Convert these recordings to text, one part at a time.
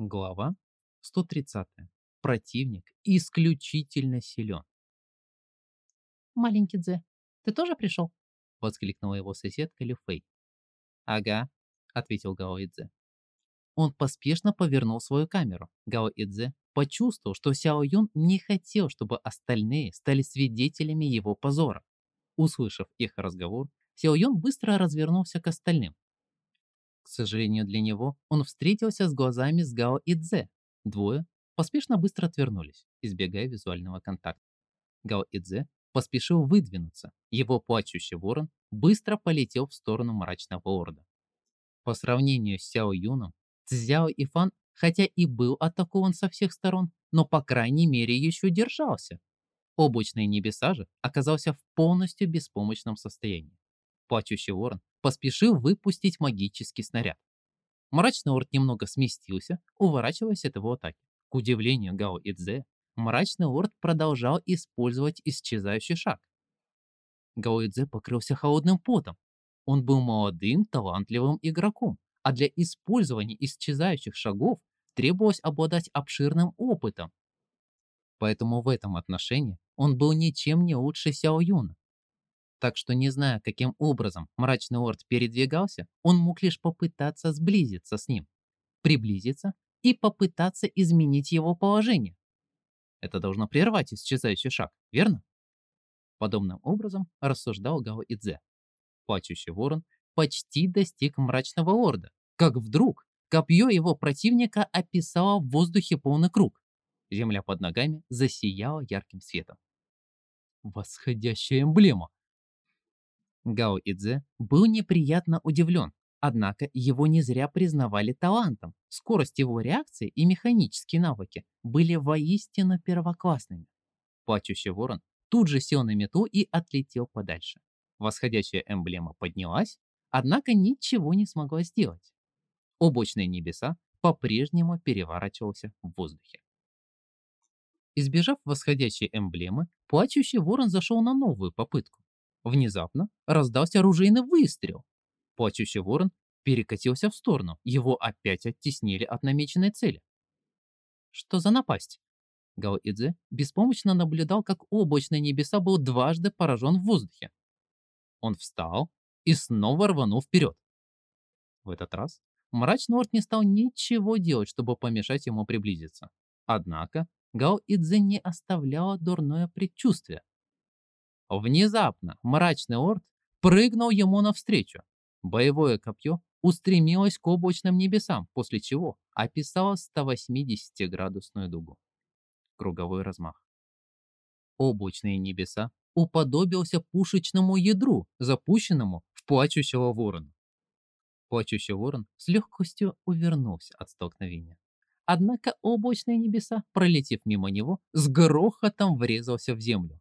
Глава 130. Противник исключительно силен. «Маленький Дзе, ты тоже пришел?» — воскликнула его соседка Люфей. «Ага», — ответил Гао Идзе. Он поспешно повернул свою камеру. Гао Идзе почувствовал, что Сяо Юн не хотел, чтобы остальные стали свидетелями его позора. Услышав их разговор, Сяо Юн быстро развернулся к остальным. К сожалению для него, он встретился с глазами с Гао и Дзе. Двое поспешно быстро отвернулись, избегая визуального контакта. Гао и Дзе поспешил выдвинуться. Его плачущий ворон быстро полетел в сторону мрачного орда. По сравнению с Сяо Юном, Цзяо и Фан, хотя и был атакован со всех сторон, но по крайней мере еще держался. Облачные небеса же оказался в полностью беспомощном состоянии. Плачущий ворон поспешил выпустить магический снаряд. Мрачный орд немного сместился, уворачиваясь от его атаки. К удивлению Гао и Цзэ, мрачный орд продолжал использовать исчезающий шаг. Гао Идзе покрылся холодным потом. Он был молодым, талантливым игроком, а для использования исчезающих шагов требовалось обладать обширным опытом. Поэтому в этом отношении он был ничем не лучше Сяо Юна. Так что, не зная, каким образом мрачный орд передвигался, он мог лишь попытаться сблизиться с ним, приблизиться и попытаться изменить его положение. Это должно прервать исчезающий шаг, верно? Подобным образом рассуждал Гао Идзе. Плачущий ворон почти достиг мрачного орда, как вдруг копье его противника описало в воздухе полный круг. Земля под ногами засияла ярким светом. Восходящая эмблема! Гао Идзе был неприятно удивлен, однако его не зря признавали талантом. Скорость его реакции и механические навыки были воистину первоклассными. Плачущий ворон тут же сел на мету и отлетел подальше. Восходящая эмблема поднялась, однако ничего не смогла сделать. Облачные небеса по-прежнему переворачивался в воздухе. Избежав восходящей эмблемы, плачущий ворон зашел на новую попытку. Внезапно раздался оружейный выстрел. Плачущий ворон перекатился в сторону. Его опять оттеснили от намеченной цели. Что за напасть? Гао Идзе беспомощно наблюдал, как облачные небеса был дважды поражен в воздухе. Он встал и снова рванул вперед. В этот раз мрачный орд не стал ничего делать, чтобы помешать ему приблизиться. Однако Гао Идзе не оставляло дурное предчувствие. Внезапно мрачный орд прыгнул ему навстречу. Боевое копье устремилось к облачным небесам, после чего описало 180-градусную дугу. Круговой размах. Облачные небеса уподобился пушечному ядру, запущенному в плачущего ворона. Плачущий ворон с легкостью увернулся от столкновения. Однако облачные небеса, пролетев мимо него, с грохотом врезался в землю.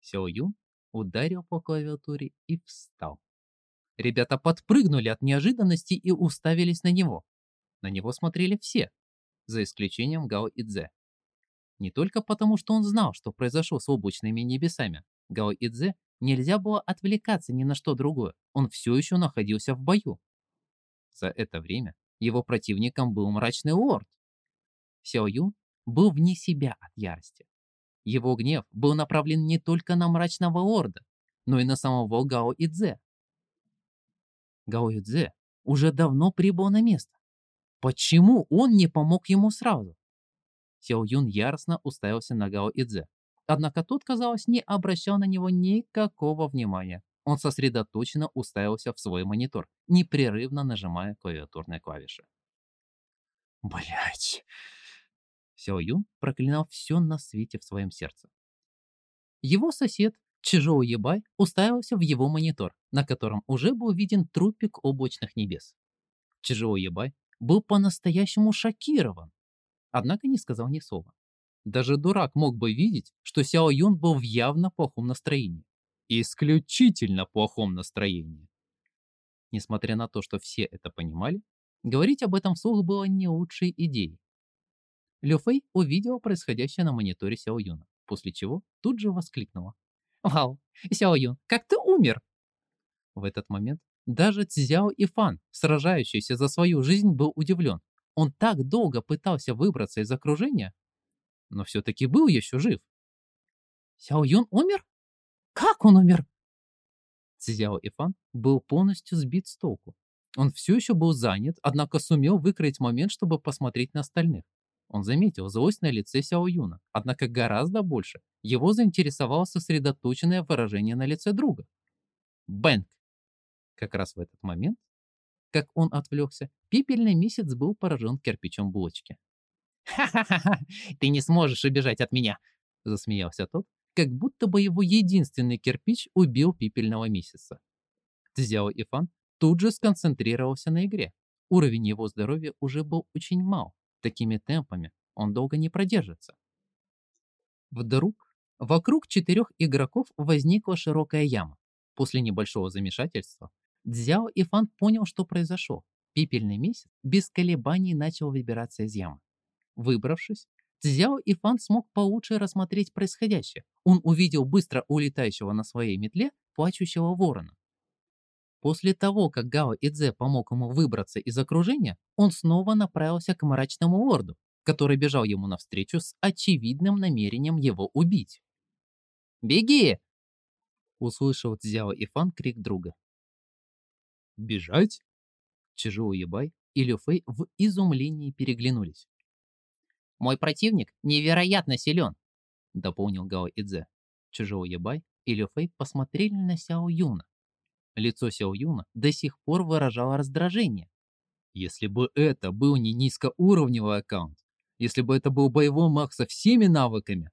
Сяо Юн ударил по клавиатуре и встал. Ребята подпрыгнули от неожиданности и уставились на него. На него смотрели все, за исключением Гао Идзе. Не только потому, что он знал, что произошло с облачными небесами. Гао Идзе нельзя было отвлекаться ни на что другое. Он все еще находился в бою. За это время его противником был мрачный лорд. Сяо Юн был вне себя от ярости. Его гнев был направлен не только на мрачного орда, но и на самого Гао Идзе. Гао Идзе уже давно прибыл на место. Почему он не помог ему сразу? Сяо Юн яростно уставился на Гао Идзе. Однако тот, казалось, не обращал на него никакого внимания. Он сосредоточенно уставился в свой монитор, непрерывно нажимая клавиатурные клавиши. Блять, Сяо Юн проклинал все на свете в своем сердце. Его сосед, Чижоу Ебай, уставился в его монитор, на котором уже был виден трупик облачных небес. Чижоу Ебай был по-настоящему шокирован, однако не сказал ни слова. Даже дурак мог бы видеть, что Сяо Юн был в явно плохом настроении. Исключительно плохом настроении. Несмотря на то, что все это понимали, говорить об этом вслух было не лучшей идеей. Лю Фэй увидела происходящее на мониторе Сяо Юна, после чего тут же воскликнула. «Вау, Сяо Юн, как ты умер?» В этот момент Даже Цзяо Ифан, сражающийся за свою жизнь, был удивлен. Он так долго пытался выбраться из окружения, но все-таки был еще жив. Сяо Юн умер? Как он умер? Цзяо Ифан был полностью сбит с толку. Он все еще был занят, однако сумел выкроить момент, чтобы посмотреть на остальных. Он заметил злость на лице Сяо Юна, однако гораздо больше его заинтересовало сосредоточенное выражение на лице друга. Бэнк! Как раз в этот момент, как он отвлекся, пепельный месяц был поражен кирпичом булочки. «Ха-ха-ха! Ты не сможешь убежать от меня!» — засмеялся тот, как будто бы его единственный кирпич убил пепельного месяца. Цзяо Ифан тут же сконцентрировался на игре. Уровень его здоровья уже был очень мал. Такими темпами он долго не продержится. Вдруг вокруг четырех игроков возникла широкая яма. После небольшого замешательства Цзяо Ифан понял, что произошло. Пепельный месяц без колебаний начал выбираться из ямы. Выбравшись, Цзяо Ифан смог получше рассмотреть происходящее. Он увидел быстро улетающего на своей метле плачущего ворона. После того, как Гао Идзе помог ему выбраться из окружения, он снова направился к мрачному лорду, который бежал ему навстречу с очевидным намерением его убить. «Беги!» — услышал Цзяо Ифан крик друга. «Бежать?» Чжоу Ебай и Лю Фэй в изумлении переглянулись. «Мой противник невероятно силен!» — дополнил Гао Идзе. Чжоу Ебай и Лю Фэй посмотрели на Сяо Юна, Лицо Сяо Юна до сих пор выражало раздражение. Если бы это был не низкоуровневый аккаунт, если бы это был боевой маг со всеми навыками.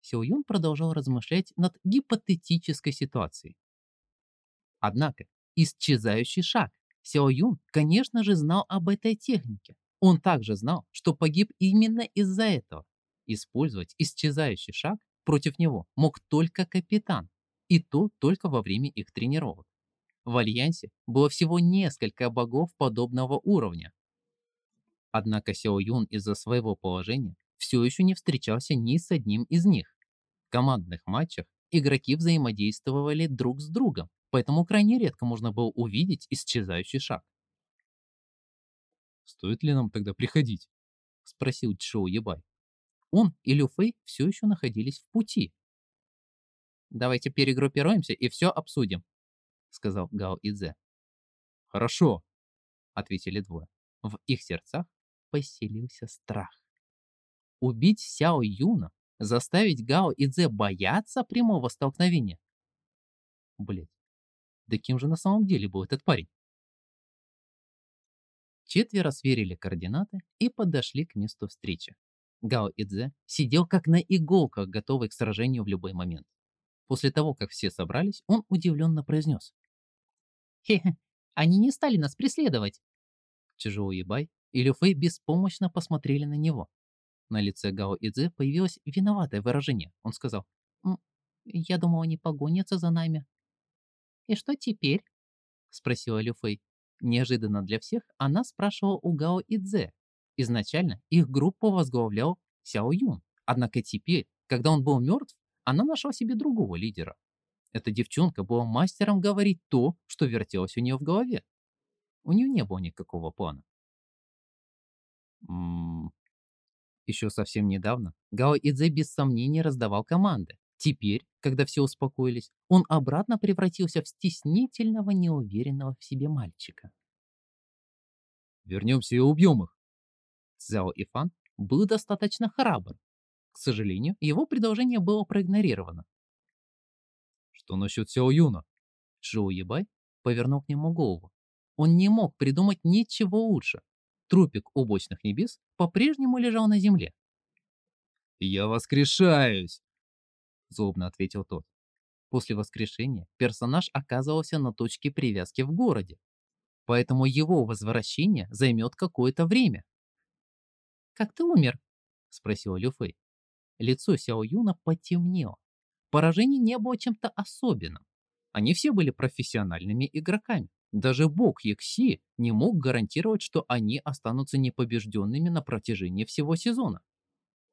Сяо Юн продолжал размышлять над гипотетической ситуацией. Однако, исчезающий шаг. Сяо Юн, конечно же, знал об этой технике. Он также знал, что погиб именно из-за этого. Использовать исчезающий шаг против него мог только капитан. И то только во время их тренировок. В Альянсе было всего несколько богов подобного уровня. Однако Сяо Юн из-за своего положения все еще не встречался ни с одним из них. В командных матчах игроки взаимодействовали друг с другом, поэтому крайне редко можно было увидеть исчезающий шаг. «Стоит ли нам тогда приходить?» — спросил Чжоу Ебай. Он и Лю Фэй все еще находились в пути, Давайте перегруппируемся и все обсудим», — сказал Гао Идзе. «Хорошо», — ответили двое. В их сердцах поселился страх. Убить Сяо Юна, заставить Гао Идзе бояться прямого столкновения. Блять, да кем же на самом деле был этот парень? Четверо сверили координаты и подошли к месту встречи. Гао Идзе сидел как на иголках, готовый к сражению в любой момент. После того, как все собрались, он удивленно произнес. «Хе-хе, они не стали нас преследовать!» Чжоу Ебай и Лю Фэй беспомощно посмотрели на него. На лице Гао Идзе появилось виноватое выражение. Он сказал, «Я думал, они погонятся за нами». «И что теперь?» — спросила Лю Фэй. Неожиданно для всех она спрашивала у Гао Идзе. Изначально их группу возглавлял Сяо Юн. Однако теперь, когда он был мертв, она нашла себе другого лидера. Эта девчонка была мастером говорить то, что вертелось у нее в голове. У нее не было никакого плана. М Еще совсем недавно Гао Идзе без сомнения раздавал команды. Теперь, когда все успокоились, он обратно превратился в стеснительного, неуверенного в себе мальчика. «Вернемся и убьем их!» Цзяо Ифан был достаточно храбр, к сожалению, его предложение было проигнорировано. «Что насчет Сяо Юна?» Чжоу Ебай повернул к нему голову. Он не мог придумать ничего лучше. Трупик облачных небес по-прежнему лежал на земле. «Я воскрешаюсь!» Злобно ответил тот. После воскрешения персонаж оказывался на точке привязки в городе. Поэтому его возвращение займет какое-то время. «Как ты умер?» — спросила Люфей. Лицо Сяо Юна потемнело. Поражение не было чем-то особенным. Они все были профессиональными игроками. Даже бог Екси не мог гарантировать, что они останутся непобежденными на протяжении всего сезона.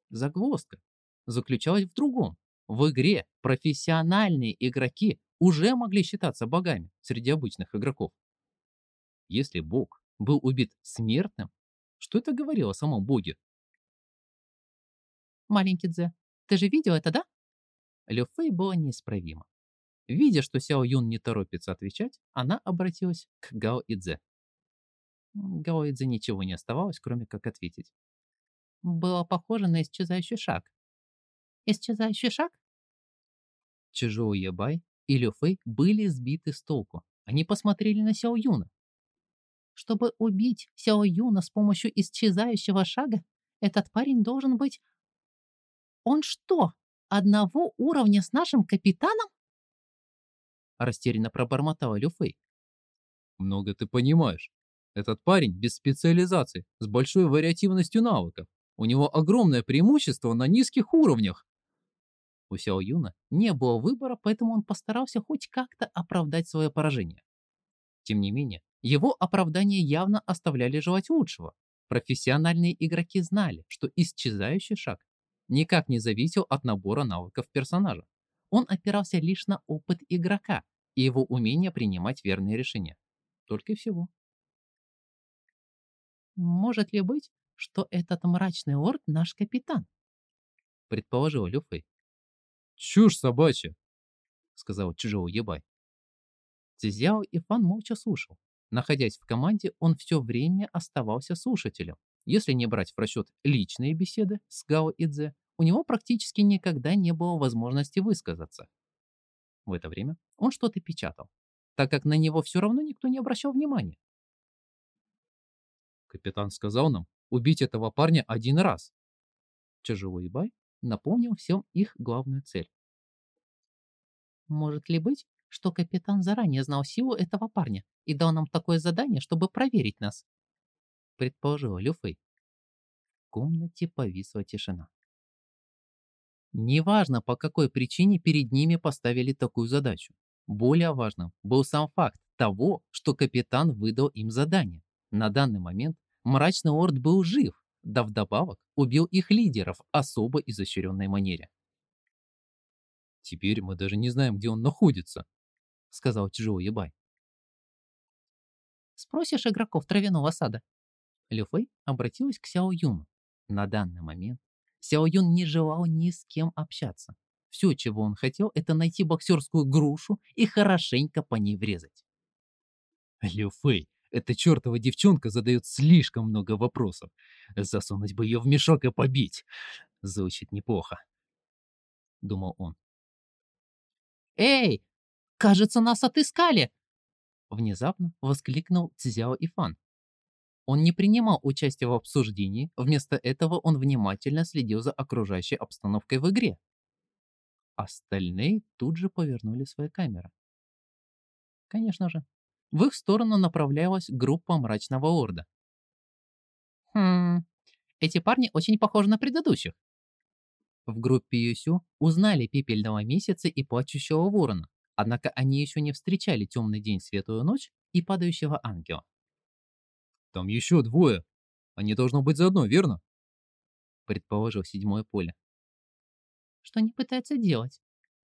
Загвоздка заключалась в другом. В игре профессиональные игроки уже могли считаться богами среди обычных игроков. Если бог был убит смертным, что это говорило о самом боге? Маленький Дзе, ты же видел это, да? Лю Фэй была неисправима. Видя, что Сяо Юн не торопится отвечать, она обратилась к Гао Идзе. Гао Идзе ничего не оставалось, кроме как ответить. Было похоже на исчезающий шаг. Исчезающий шаг? Чжоу Ябай и Лю Фэй были сбиты с толку. Они посмотрели на Сяо Юна. Чтобы убить Сяо Юна с помощью исчезающего шага, этот парень должен быть... Он что, одного уровня с нашим капитаном? Растерянно пробормотала Лю Фэй. Много ты понимаешь. Этот парень без специализации, с большой вариативностью навыков. У него огромное преимущество на низких уровнях. У Сяо Юна не было выбора, поэтому он постарался хоть как-то оправдать свое поражение. Тем не менее, его оправдания явно оставляли желать лучшего. Профессиональные игроки знали, что исчезающий шаг никак не зависел от набора навыков персонажа. Он опирался лишь на опыт игрока и его умение принимать верные решения. Только и всего. Может ли быть, что этот мрачный лорд наш капитан? Предположил Лю Фэй. Чушь собачья, сказал Чжоу Ебай. Цзяо и Фан молча слушал. Находясь в команде, он все время оставался слушателем. Если не брать в расчет личные беседы с Гао и Цзэ, у него практически никогда не было возможности высказаться. В это время он что-то печатал, так как на него все равно никто не обращал внимания. Капитан сказал нам убить этого парня один раз. Чжоу Ибай напомнил всем их главную цель. Может ли быть, что капитан заранее знал силу этого парня и дал нам такое задание, чтобы проверить нас? Предположила Лю Фэй. В комнате повисла тишина. Неважно, по какой причине перед ними поставили такую задачу. Более важным был сам факт того, что капитан выдал им задание. На данный момент мрачный лорд был жив, да вдобавок убил их лидеров особо изощренной манере. «Теперь мы даже не знаем, где он находится», — сказал Чжоу Ебай. «Спросишь игроков травяного сада?» Лю Фэй обратилась к Сяо Юну. На данный момент Сяо Юн не желал ни с кем общаться. Все, чего он хотел, это найти боксерскую грушу и хорошенько по ней врезать. Лю Фэй, эта чертова девчонка задает слишком много вопросов. Засунуть бы ее в мешок и побить. Звучит неплохо. Думал он. «Эй, кажется, нас отыскали!» Внезапно воскликнул Цзяо Ифан. Он не принимал участия в обсуждении, вместо этого он внимательно следил за окружающей обстановкой в игре. Остальные тут же повернули свои камеры. Конечно же, в их сторону направлялась группа мрачного орда. Хм, эти парни очень похожи на предыдущих. В группе Юсю узнали пепельного месяца и плачущего ворона, однако они еще не встречали темный день, светлую ночь и падающего ангела. Там еще двое. Они должно быть заодно, верно? Предположил седьмое поле. Что они пытаются делать?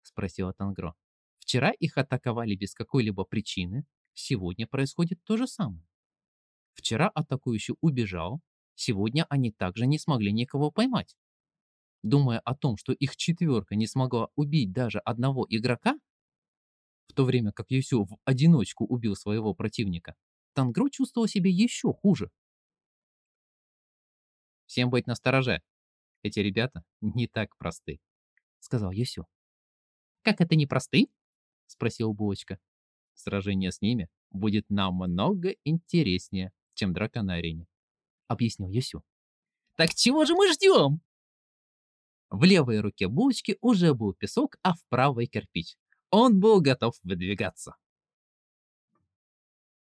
Спросила Тангро. Вчера их атаковали без какой-либо причины, сегодня происходит то же самое. Вчера атакующий убежал, сегодня они также не смогли никого поймать. Думая о том, что их четверка не смогла убить даже одного игрока, в то время как Юсю в одиночку убил своего противника, Тангро чувствовал себя еще хуже. «Всем быть настороже. Эти ребята не так просты», — сказал Юсю. «Как это не просты?» — спросил Булочка. «Сражение с ними будет намного интереснее, чем драка на арене», — объяснил Юсю. «Так чего же мы ждем?» В левой руке булочки уже был песок, а в правой кирпич. Он был готов выдвигаться.